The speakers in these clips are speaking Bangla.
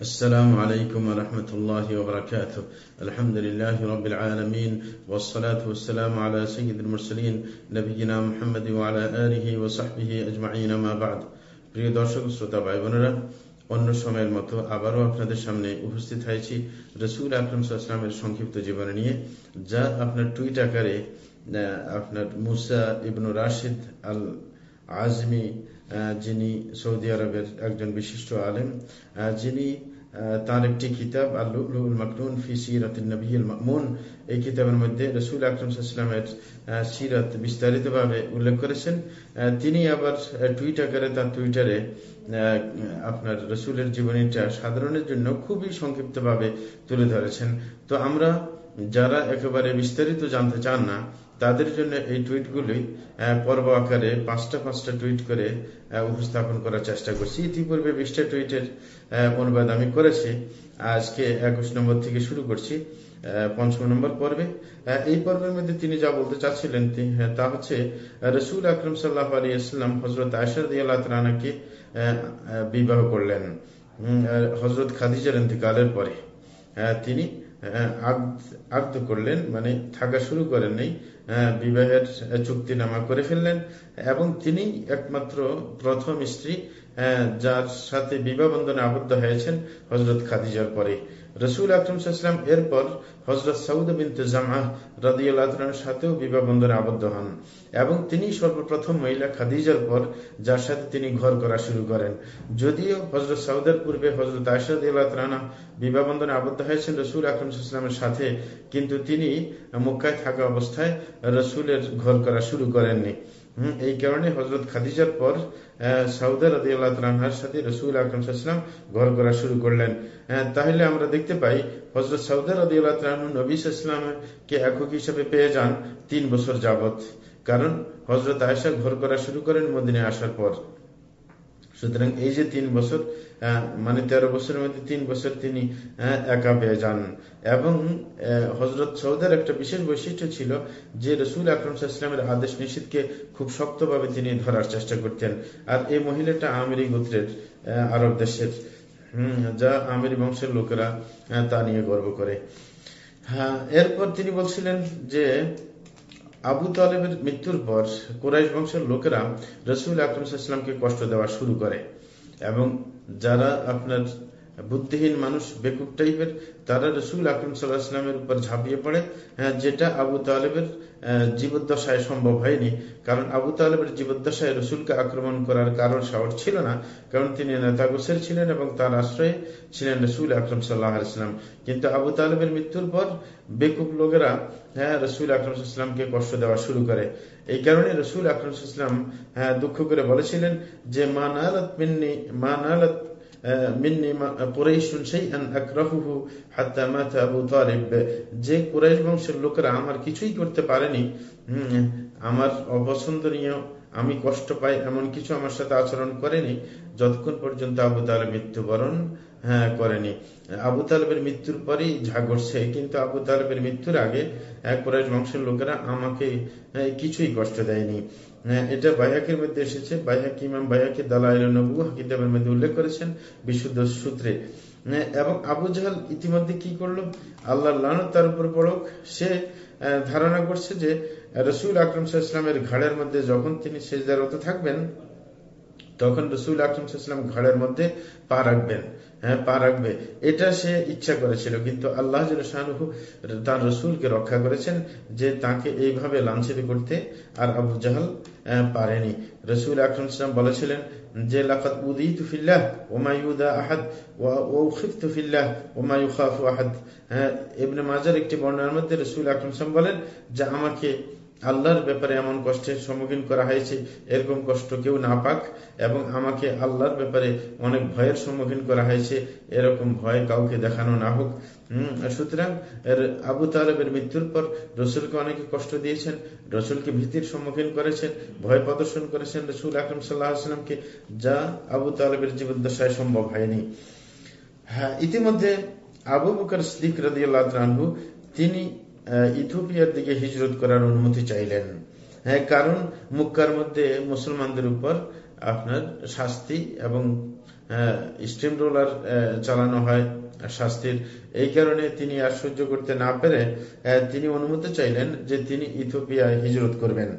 السلام عليكم ورحمة الله وبركاته الحمد لله رب العالمين والصلاة والسلام على سيد المرسلين نبينا محمد وعلى آله وصحبه أجمعين ما بعد প্রিয় দর্শক শ্রোতা ভাই বোনেরা অন্য সময়ের মতো আবারও আপনাদের সামনে উপস্থিত হয়েছি রসুল আকরম সাল্লামের সংক্ষিপ্ত জীবনে নিয়ে যা আপনার টুইট আকারে আপনার মুসা ইবনু রাশিদ আল আজমি যিনি সৌদি আরবের একজন বিশিষ্ট আলেম যিনি তার একটি কিতাব আল্লুল মাকনুন ফি সিরাত নবীল মামুন, এই কিতাবের মধ্যে রসুল আকরম সাল্লামের সিরাত বিস্তারিতভাবে উল্লেখ করেছেন। তিনি আবার টুইট আকারে তার টুইটারে আপনার রসুলের জীবনীটা সাধারণের জন্য খুবই সংক্ষিপ্তভাবে তুলে ধরেছেন। তো আমরা যারা একেবারে বিস্তারিত জানতে চান না তাদের জন্য এই টুইটগুলি পর্ব আকারে পাঁচটা পাঁচটা টুইট করে উপস্থাপন করার চেষ্টা করছি। ইতিপূর্বে বিশটা টুইটের অনুবাদ আমি করেছি। আজকে একুশ নম্বর থেকে শুরু করছি পঞ্চম নম্বর পর্বে। এই পর্বের মধ্যে তিনি যা বলতে চাচ্ছিলেন তা হচ্ছে রসুল আকরম সাল্লাহ আলী ইসলাম হজরত আয়সাদ রানাকে বিবাহ করলেন। হজরত খাদিজার ইন্তকালের পরে তিনি আগ্দ করলেন মানে থাকা শুরু করেন নেই বিবাহের চুক্তিনামা করে ফেললেন, এবং তিনি একমাত্র প্রথম স্ত্রী যার সাথে বিবাহ বন্ধনে আবদ্ধ হয়েছেন হজরত খাদিজার পরে। রসুল আকরমসাল্লাম এরপর হজরত সৌদ বিনতে জামা রাদিউল্লাহর সাথেও বিবাহ বন্ধনে আবদ্ধ হন এবং তিনি সর্বপ্রথম মহিলা খাদিজার পর যার সাথে তিনি ঘর করা শুরু করেন। যদিও হজরত সৌদের পূর্বে হজরত আয়সাদ রানা বিবাহ বন্ধনে আবদ্ধ হয়েছেন রসুল আকরমসাল্লামের সাথে, কিন্তু তিনি মক্কায় থাকা অবস্থায় রসুলের ঘর করা শুরু করেননি। এই কারণে হজরত খাদিজার পর সৌদার রাদিউল্লাহর সাথে রসুল আকরমসাল্লাম ঘর করা শুরু করলেন। তাহলে আমরা দেখতে পাই হজরত সৌদার রাদিউল্লাহ নবী ইসলামকে একক হিসেবে পেয়ে যান তিন বছর যাবত কারণ হজরত আয়সা ঘর করা শুরু করেন মদিনে আসার পর। সুতরাং এই যে তিন বছর মানে তেরো বছরের মধ্যে তিন বছর তিনি একা পেয়ে যান। এবং হজরত সৌদের একটা বিশেষ বৈশিষ্ট্য ছিল যে রসুল আকরম ইসলামের আদেশ নিষিদ্ধকে খুব শক্তভাবে তিনি ধরার চেষ্টা করতেন। আর এই মহিলাটা আমেরি গোত্রের আরব দেশের যা আমেরি বংশের লোকেরা তা নিয়ে গর্ব করে। হ্যাঁ এরপর তিনি বলছিলেন যে আবু তালেবের মৃত্যুর পর কোরাইশ বংশের লোকেরা রসুল আকরমসাল্লামকে কষ্ট দেওয়া শুরু করে এবং যারা আপনার বুদ্ধিহীন মানুষ, বেকুব টাইপের, তারা রসুল আকরম সাল্লাহামের উপর ঝাঁপিয়ে পড়ে। যেটা আবু তালেবের জীবদ্দশায় সম্ভব হয়নি। কারণ আবু তালেবের জীবদ্দশায় রসুলকে আক্রমণ করার কারণ সাহস ছিল না। কারণ তিনি নেতা গোসের ছিলেন এবং তার আশ্রয়ে ছিলেন রসুল আকরম সাল্লাহ ইসলাম কিন্তু আবু তালেবের মৃত্যুর পর বেকুব লোকেরা হ্যাঁ রসুল আকরমসাল্লামকে কষ্ট দেওয়া শুরু করে। এই কারণে রসুল আকরমসাল্লাম হ্যাঁ দুঃখ করে বলেছিলেন যে, মা নালত মিন্নি, মা নালত যে কুরাইশ বংশের লোকেরা আমার কিছুই করতে পারেনি আমার অপছন্দনীয়, আমি কষ্ট পাই এমন কিছু আমার সাথে আচরণ করেনি, যতক্ষণ পর্যন্ত আবু তালেব মৃত্যুবরণ হ্যাঁ করেনি। আবু তালেবের মৃত্যুর পরেই ঝা ঘটছে, কিন্তু আবু তালেবের মৃত্যুর আগে কুরাইশ বংশের লোকেরা আমাকে কিছুই কষ্ট দেয়নি। এটা বাইহাকের মধ্যে এসেছে। বাইহাক ইমাম বাইহাকি দালাইল নবু কিতাবের মধ্যে উল্লেখ করেছেন বিশুদ্ধ সূত্রে। এবং আবু জাহাল ইতিমধ্যে কি করল? আল্লাহ লানত তার উপর পড়ক। সে ধারণা করছে যে, রসুল আকরম ইসলামের ঘাড়ের মধ্যে যখন তিনি সেজদারত থাকবেন, তখন রসুল আকরম ইসলাম ঘাড়ের মধ্যে পা রাখবেন। হ্যাঁ পা রাখবে। এটা সে ইচ্ছা করেছিল, কিন্তু আল্লাহ তার রসুলকে রক্ষা করেছেন যে তাকে এইভাবে লাঞ্ছিত করতে। আর আবু জাহাল পারেনি। রসুল আকরম বলেছিলেন যে লাকাত উদি তুফিল্লাহ ওমা ইউদা আহাদ ও তুফিল্লাহ ফিল্লাহ, ওমা ইউখাফু আহাদ। হ্যাঁ ইবনে মাজার একটি বর্ণনার মধ্যে রসুল আকরম বলেন যে, আমাকে আল্লাহর ব্যাপারে এমন কষ্টের সম্মুখীন করা হয়েছে, এরকম কষ্ট কেউ না পাক এবং আমাকে আল্লাহর ব্যাপারে অনেক ভয়ের সম্মুখীন করা হয়েছে, এরকম ভয় কাউকে দেখানো না হোক। সুতরাং আবু তালেবের মৃত্যুর পর রসুলকে অনেকে কষ্ট দিয়েছেন, রসুলকে ভীতির সম্মুখীন করেছেন, ভয় প্রদর্শন করেছেন রসুল আকরম সাল্লাহামকে যা আবু তালেবের জীবদ্দশায় সম্ভব হয়নি। হ্যাঁ ইতিমধ্যে আবু বকর সিদ্দিক রাজি আল্লাহ তিনি ইথোপিয়ার দিকে হিজরত করার অনুমতি চাইলেন। হ্যাঁ কারণ মুক্কার মধ্যে মুসলমানদের উপর আপনার শাস্তি এবং স্টিম রোলার চালানো হয় শাস্তির। এই কারণে তিনি আর সহ্য করতে না পেরে তিনি অনুমতি চাইলেন যে তিনি ইথোপিয়ায় হিজরত করবেন।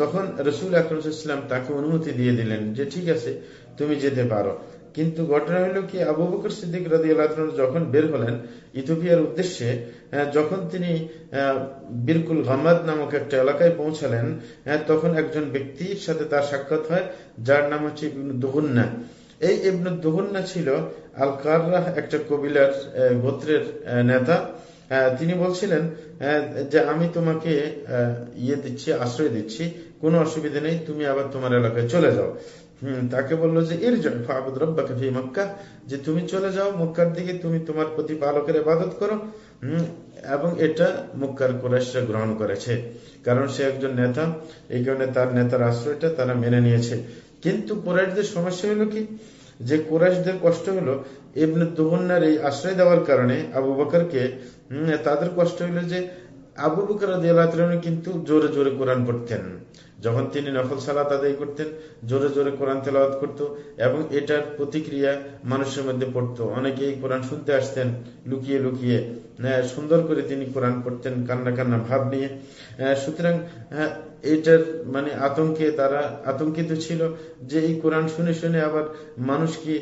তখন রসুল আকরমসাল্লাম তাকে অনুমতি দিয়ে দিলেন যে, ঠিক আছে, তুমি যেতে পারো। কিন্তু ঘটনা হলো কি, আবু বকর সিদ্দিক রাজি আল্লাহ যখন বের হলেন ইথোপিয়ার উদ্দেশ্যে যখন তিনি বিরকুল গামাদ নামক একটা এলাকায় পৌঁছালেন তখন একজন ব্যক্তির সাথে তার সাক্ষাৎ হয়, যার নাম হচ্ছে দুগুন্না এই ইবনু দুগুন্না ছিল আল কার্রাহ একটা কবিলার গোত্রের নেতা। তিনি বলছিলেন যে আমি তোমাকে ইয়ে দিচ্ছি, আশ্রয় দিচ্ছি কোনো অসুবিধা নেই, তুমি আবার তোমার এলাকায় চলে যাও। তাকে বলল যে এর জন্য রব্বাকে ফি মক্কা। যে, তুমি চলে যাও, মক্কার দিকে তুমি তোমার প্রতিপালকের ইবাদত করো। এবং এটা মক্কার কোরাইশরা গ্রহণ করেছে। কারণ সে একজন নেতা, এই কারণে তার নেতার আশ্রয়টা তারা মেনে নিয়েছে। কিন্তু কোরাইশদের সমস্যা হলো কি? যে, কোরাইশদের কষ্ট হলো এমনি দুহন্নার এই আশ্রয় দেওয়ার কারণে আবু বকরকে তাদের কষ্ট হলো যে, আবু বকর কিন্তু জোরে জোরে কোরআন পড়তেন। যখন তিনি নফল সালাত আদায় করতেন, জোরে জোরে কোরআন তেলাওয়াত করত এবং এটার প্রতিক্রিয়া মানুষের মধ্যে পড়তো। অনেকেই কোরআন শুনতে আসতেন, লুকিয়ে লুকিয়ে। সুন্দর করে তিনি কোরআন পড়তেন, কান্না কান্না ভাব নিয়ে। সুতরাং এটার মানে আতঙ্কে তারা আতঙ্কিত ছিল যে এই কোরআন শুনে শুনে আবার মানুষ কি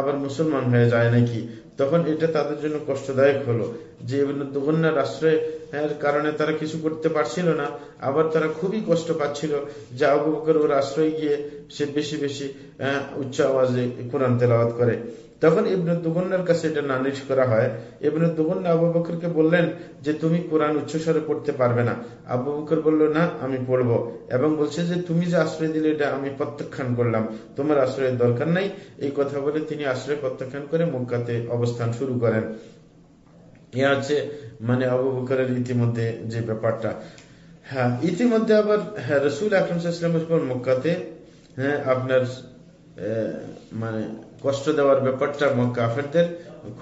আবার মুসলমান হয়ে যায় নাকি? তখন এটা তাদের জন্য কষ্টদায়ক হলো যে দুগন্যার আশ্রয়ের কারণে তারা কিছু করতে পারছিল না। আবার তারা খুবই কষ্ট পাচ্ছিল যে আবু বকর ওর আশ্রয় গিয়ে সে বেশি বেশি উচ্চ আওয়াজে কোরআন তেলাওয়াত করে। তখন ইবনে দুগন্নার কাছে এটা নালিশ করা হয়। ইবনে দুগন্না আবু বকরকে বললেন যে, তুমি কোরআন উচ্চস্বরে পড়তে পারবে না। আবু বকর বলল, না, আমি পড়ব। এবং বলছে যে, তুমি যে আশ্রয় দিলে, এটা আমি প্রত্যাখ্যান করলাম। তোমার আশ্রয়ের দরকার নাই। এই কথা বলে তিনি আশ্রয় প্রত্যাখ্যান করে মক্কাতে অবস্থান শুরু করেন। ইয়ে হচ্ছে মানে আবু বকরের ইতিমধ্যে যে ব্যাপারটা। হ্যাঁ ইতিমধ্যে আবার হ্যাঁ রসুল আকরম মক্কাতে হ্যাঁ আপনার মানে কষ্ট দেওয়ার ব্যাপারটা কাফেরদের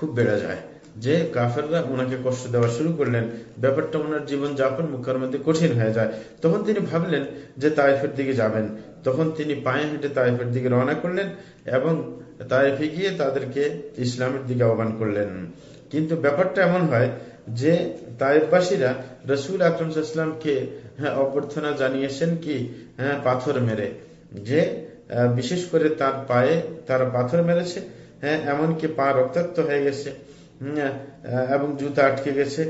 খুব বেড়ে যায়। যে কাফেররা ওনাকে কষ্ট দেওয়া শুরু করলেন, ব্যাপারটা ওনার জীবন যাপন মুখের মধ্যে কঠিন হয়ে যায়। তখন তিনি ভাবলেন যে তাইফের দিকে যাবেন। তখন তিনি পায়ে হেঁটে তাইফের দিকে রওনা করলেন এবং তাইফে গিয়ে তাদেরকে ইসলামের দিকে আহ্বান করলেন। কিন্তু ব্যাপারটা এমন হয় যে তাইফবাসীরা রসুল আকরমসাল্লামকে হ্যাঁ অভ্যর্থনা জানিয়েছেন কি হ্যাঁ পাথর মেরে। যে বিশেষ করে তার পায়ে তারা পাথর মেরেছে হ্যাঁ এমনকি পা রক্তাক্ত হয়ে গেছে এবং জুতা আটকে গেছে।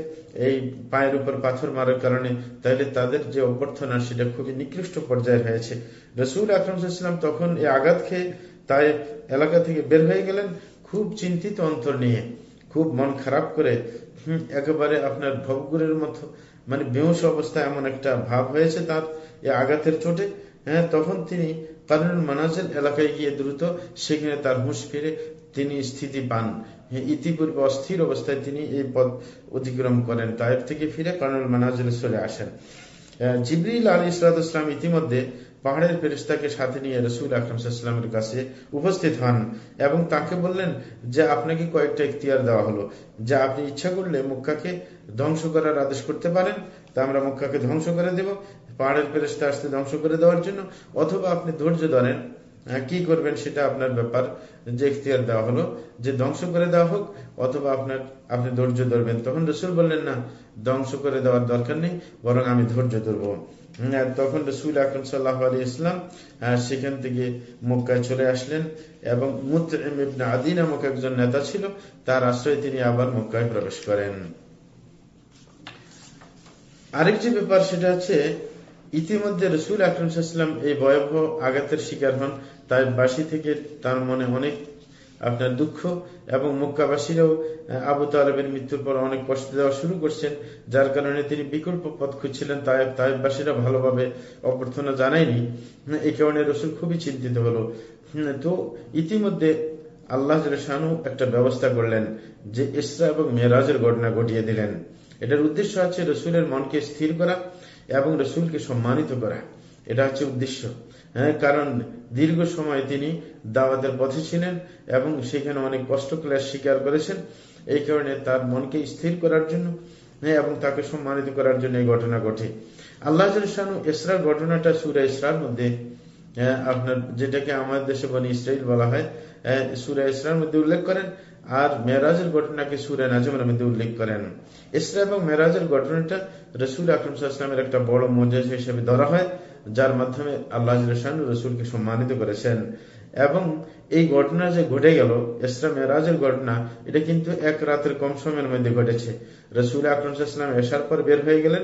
এই পায়ের উপর পাথর মারার কারণে তাহলে তাদের যে অভ্যর্থনা সেটা খুবই নিকৃষ্ট পর্যায়ে হয়েছে রসুল আকরমসাল্লাম তখন এই আঘাত খেয়ে তাই এলাকা থেকে বের হয়ে গেলেন খুব চিন্তিত অন্তর নিয়ে, খুব মন খারাপ করে একেবারে আপনার ভবগুরের মতো মানে বেহস অবস্থা এমন একটা ভাব হয়েছে তার এই আঘাতের চোটে। হ্যাঁ তখন তিনি কারণুল মানাজের এলাকায় গিয়ে দ্রুত সেখানে তার হুঁশ ফিরে তিনি স্থিতি পান। হ্যাঁ, ইতিপূর্বে অস্থির অবস্থায় তিনি এই পদ অতিক্রম করেন তাইফ থেকে ফিরে কারণুল মানাজের চলে আসেন। জিবরিল আলী ইসলাম ইতিমধ্যে পাহাড়ের ফেরিস্তাকে সাথে নিয়ে রসুল আকরমসাল্লামের কাছে উপস্থিত হন এবং তাকে বললেন যে আপনাকে কয়েকটা ইখতিয়ার দেওয়া হলো। যে আপনি ইচ্ছা করলে মুক্কাকে ধ্বংস করার আদেশ করতে পারেন। তা আমরা মুক্কাকে ধ্বংস করে দেব। পাহাড়ের ফেরিস্তা আসতে ধ্বংস করে দেওয়ার জন্য, অথবা আপনি ধৈর্য ধরেন কি করবেন সেটা আপনার ব্যাপার যে ইখতিয়ার দেওয়া হলো, যে ধ্বংস করে দেওয়া হোক, অথবা আপনার, আপনি ধৈর্য ধরবেন। তখন রসুল বললেন, না, ধ্বংস করে দেওয়ার দরকার নেই, বরং আমি ধৈর্য ধরবো। তখন রসুল আকরম সাল্লাহ আলী ইসলাম সেখান থেকে মক্কায় চলে আসলেন এবং মুতনা আদি নামক একজন নেতা ছিল, তার আশ্রয়ে তিনি আবার মক্কায় প্রবেশ করেন। আরেক যে ব্যাপার সেটা হচ্ছে ইতিমধ্যে রসুল আকরমসাল্লাম এই ভয়াবহ আঘাতের শিকার হন। তাই বাসী থেকে তার মনে অনেক আপনার দুঃখ এবং মক্কাবাসীরাও আবু তালেবের মৃত্যুর পর অনেক কষ্ট দেওয়া শুরু করছেন, যার কারণে তিনি বিকল্প পথ খুঁজছিলেন। তাই তাইবাসীরা ভালোভাবে অভ্যর্থনা জানায়নি। এই কারণে রসুল খুবই চিন্তিত হলো। তো ইতিমধ্যে আল্লাহ শানু একটা ব্যবস্থা করলেন যে ইসরা এবং মেয়েরাজের ঘটনা ঘটিয়ে দিলেন। এটার উদ্দেশ্য আছে রসুলের মনকে স্থির করা এবং রসুলকে সম্মানিত করা। এটা হচ্ছে উদ্দেশ্য। হ্যাঁ কারণ দীর্ঘ সময় তিনি দাওয়াতের পথে ছিলেন এবং সেখানে অনেক কষ্ট ক্লাস স্বীকার করেছেন। এই কারণে তার মনকে স্থির করার জন্য হ্যাঁ এবং তাকে সম্মানিত করার জন্য এই ঘটনা ঘটে। আল্লাহ ইসরার ঘটনাটা সুরা ইসরার মধ্যে হ্যাঁ, আপনার যেটাকে আমাদের দেশে বনি ইসরাইল বলা হয় সুরা ইসরার মধ্যে উল্লেখ করেন। আর মেরাজের ঘটনাকে সুরে নাজমের মধ্যে উল্লেখ করেন। ইসরা এবং মেরাজের ঘটনাটা রসুল আকরম একটা বড় মজাজ হিসেবে ধরা হয়, যার মাধ্যমে আল্লাহ রসুলকে সম্মানিত করেছেন। এবং এই ঘটনা যে ঘটে গেল, ইসরা মেরাজের ঘটনা, এটা কিন্তু এক রাতের কম সময়ের মধ্যে ঘটেছে। রসুল আকরম সাল্লাম এসার পর বের হয়ে গেলেন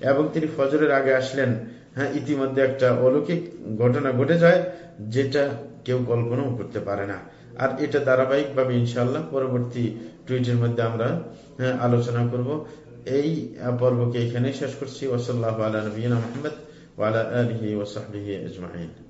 এবং তিনি ফজরের আগে আসলেন। হ্যাঁ ইতিমধ্যে একটা অলৌকিক ঘটনা ঘটে যায়, যেটা কেউ কল্পনাও করতে পারে না। আর এটা ধারাবাহিকভাবে ইনশাল্লাহ পরবর্তী টুইটের মধ্যে আমরা হ্যাঁ, আলোচনা করব। এই পর্বকে এখানে শেষ করছি। ওসল্লাহ আলা নবীনা মোহাম্মদ ওয়ালা আলহি ওসাহি আজমাইন।